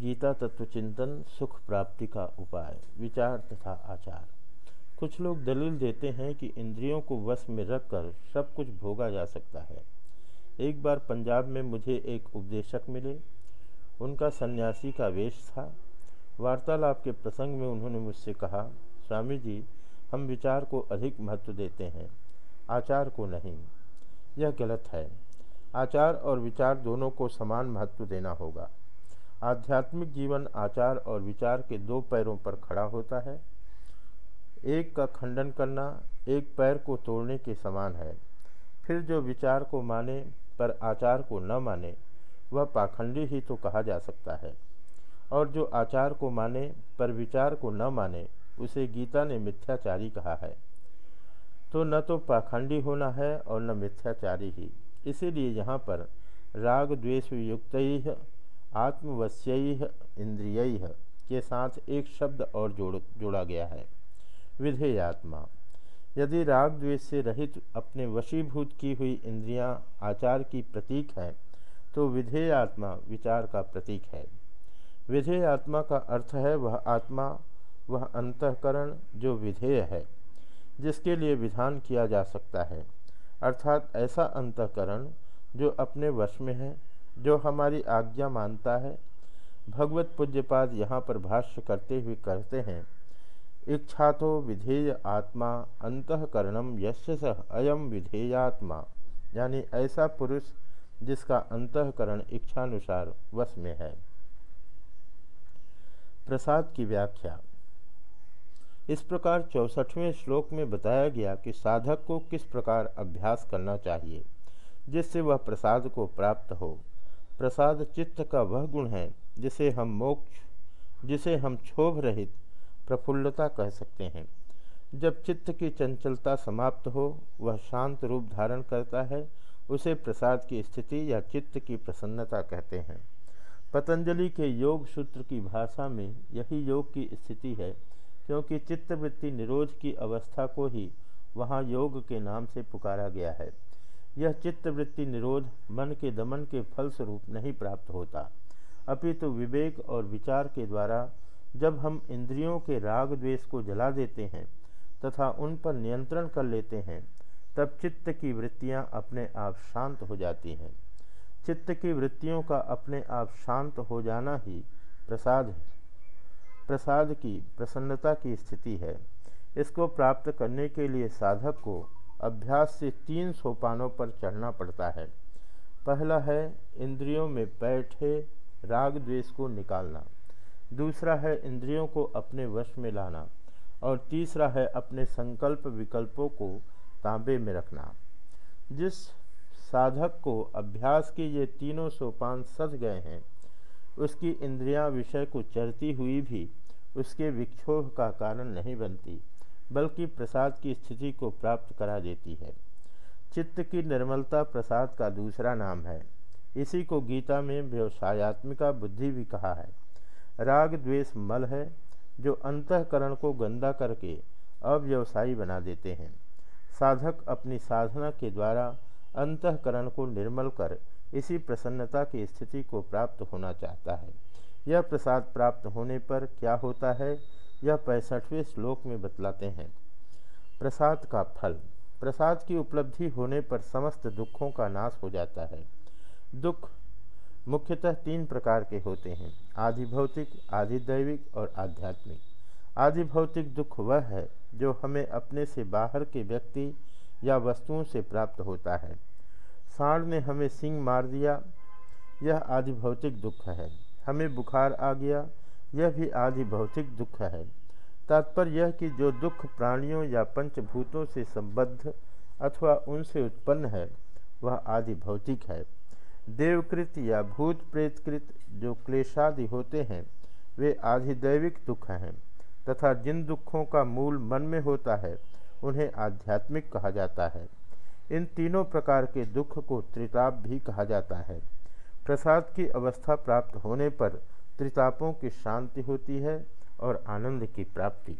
गीता तत्व चिंतन, सुख प्राप्ति का उपाय, विचार तथा आचार। कुछ लोग दलील देते हैं कि इंद्रियों को वश में रखकर सब कुछ भोगा जा सकता है। एक बार पंजाब में मुझे एक उपदेशक मिले। उनका सन्यासी का वेश था। वार्तालाप के प्रसंग में उन्होंने मुझसे कहा, स्वामी जी, हम विचार को अधिक महत्व देते हैं, आचार को नहीं। यह गलत है। आचार और विचार दोनों को समान महत्व देना होगा। आध्यात्मिक जीवन, आचार और विचार के दो पैरों पर खड़ा होता है। एक का खंडन करना, एक पैर को तोड़ने के समान है। फिर जो विचार को माने, पर आचार को न माने, वह पाखंडी ही तो कहा जा सकता है। और जो आचार को माने, पर विचार को न माने, उसे गीता ने मिथ्याचारी कहा है। तो न तो पाखंडी होना है और न मिथ्याचारी ही। इसीलिए यहाँ पर राग द्वेष युक्त आत्मवश्य इंद्रिय के साथ एक शब्द और जोड़, जोड़ा गया है। विधेयात्मा। यदि राग द्वेष से रहित अपने वशीभूत की हुई इंद्रियाँ आचार की प्रतीक है तो विधेय आत्मा विचार का प्रतीक है। विधेय आत्मा का अर्थ है वह आत्मा, वह अंतकरण जो विधेय है, जिसके लिए विधान किया जा सकता है। अर्थात ऐसा अंतकरण जो अपने वश में है जो हमारी आज्ञा मानता है। भगवत पूज्यपाद यहाँ पर भाष्य करते हुए कहते हैं इच्छा तो विधेय आत्मा अंतकरणम यश सह अयम विधेयात्मा। यानी ऐसा पुरुष जिसका अंतकरण इच्छानुसार वश में है। प्रसाद की व्याख्या। इस प्रकार चौसठवें श्लोक में बताया गया कि साधक को किस प्रकार अभ्यास करना चाहिए, जिससे वह प्रसाद को प्राप्त हो। प्रसाद चित्त का वह गुण है, जिसे हम मोक्ष, जिसे हम क्षोभ रहित प्रफुल्लता कह सकते हैं। जब चित्त की चंचलता समाप्त हो, वह शांत रूप धारण करता है, उसे प्रसाद की स्थिति या चित्त की प्रसन्नता कहते हैं। पतंजलि के योग सूत्र की भाषा में यही योग की स्थिति है, क्योंकि चित्तवृत्ति निरोध की अवस्था को ही वहाँ योग के नाम से पुकारा गया है। यह चित्तवृत्ति निरोध मन के दमन के फलस्वरूप नहीं प्राप्त होता। अपितु तो विवेक और विचार के द्वारा जब हम इंद्रियों के राग द्वेष को जला देते हैं तथा उन पर नियंत्रण कर लेते हैं, तब चित्त की वृत्तियाँ अपने आप शांत हो जाती हैं। चित्त की वृत्तियों का अपने आप शांत हो जाना ही प्रसाद है। प्रसाद की प्रसन्नता की स्थिति है। इसको प्राप्त करने के लिए साधक को अभ्यास से तीन सोपानों पर चढ़ना पड़ता है। पहला है, इंद्रियों में बैठे राग द्वेष को निकालना। दूसरा है, इंद्रियों को अपने वश में लाना। और तीसरा है, अपने संकल्प विकल्पों को तांबे में रखना। जिस साधक को अभ्यास के ये तीनों सोपान सज गए हैं, उसकी इंद्रियाँ विषय को चरती हुई भी उसके विक्षोभ का कारण नहीं बनती। बल्कि प्रसाद की स्थिति को प्राप्त करा देती है। चित्त की निर्मलता प्रसाद का दूसरा नाम है। इसी को गीता में व्यवसायत्मिका बुद्धि भी कहा है। राग द्वेष मल है, जो अंतकरण को गंदा करके अव्यवसायी बना देते हैं। साधक अपनी साधना के द्वारा अंतकरण को निर्मल कर इसी प्रसन्नता की स्थिति को प्राप्त होना चाहता है। यह प्रसाद प्राप्त होने पर क्या होता है? यह पैंसठवें श्लोक में बतलाते हैं। प्रसाद का फल। प्रसाद की उपलब्धि होने पर समस्त दुखों का नाश हो जाता है। दुख मुख्यतः तीन प्रकार के होते हैं आधि भौतिक आधि दैविक और आध्यात्मिक। आधि भौतिक दुख वह है जो हमें अपने से बाहर के व्यक्ति या वस्तुओं से प्राप्त होता है। सांड ने हमें सिंग मार दिया, यह आधि भौतिक दुख है। हमें बुखार आ गया यह भी आदि भौतिक दुख है। तात्पर्य यह कि जो दुख प्राणियों या पंचभूतों से संबद्ध अथवा उनसे उत्पन्न है, वह आदि भौतिक है। देवकृत या भूत प्रेतकृत जो क्लेशादि होते हैं, वे आधिदैविक दुख हैं, तथा जिन दुखों का मूल मन में होता है, उन्हें आध्यात्मिक कहा जाता है। इन तीनों प्रकार के दुख को त्रिताप भी कहा जाता है। प्रसाद की अवस्था प्राप्त होने पर त्रितापों की शांति होती है और आनंद की प्राप्ति।